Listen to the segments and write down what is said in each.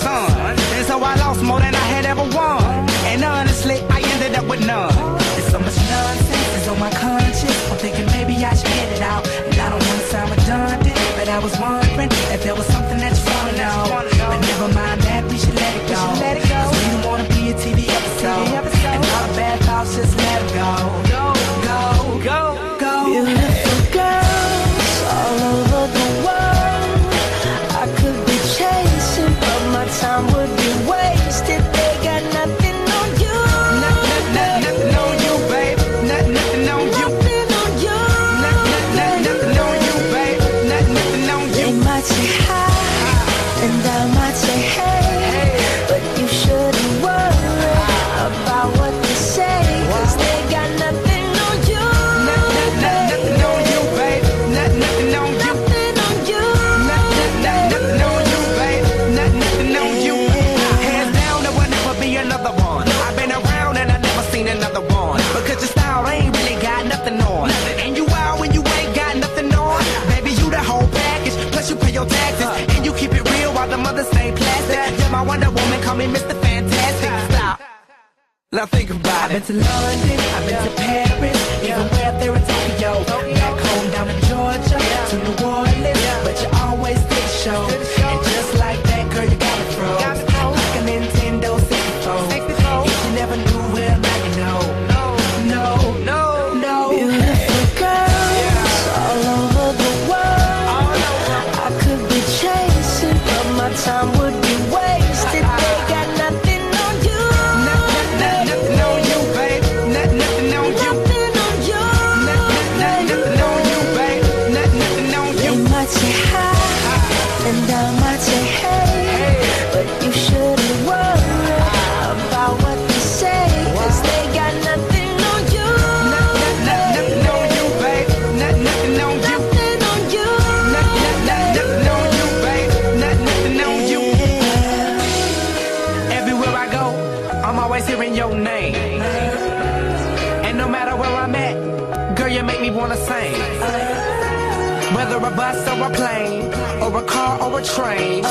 the. And so I lost more than I had ever won. And honestly, I ended up with none. There's so much nonsense is on my conscience. I'm thinking maybe I should get it one. I've been around and I never seen another one. Because your style ain't really got nothing on. And you out when you ain't got nothing on. Baby, you the whole package. Plus you pay your taxes. And you keep it real while the mothers stay plastic. Yeah, my Wonder Woman, call me Mr. Fantastic. Stop. Now think about it. I've been to London, I've been and I might say hey, but you shouldn't worry about what they say, 'cause they got nothing on you. Nothing, on you, babe. Nothing, nothing on you. Nothing on you. Nothing, on you, babe. Nothing on you. Everywhere I go, I'm always hearing your name. And no matter where I'm at, girl, you make me wanna sing. Whether a bus or a plane, or a car or a train.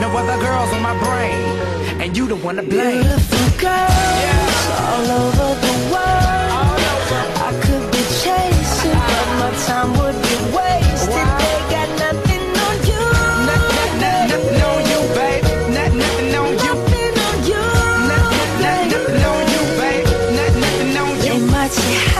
No other girls on my brain, and you the one to blame. Beautiful girls yeah. all over the world. Over. I could be chasing, but my time would be wasted. Wow. They got nothing on you. Nothing, on you, babe. Nothing on you. Nothing on you. Nothing on you, babe. Nothing on you. They might say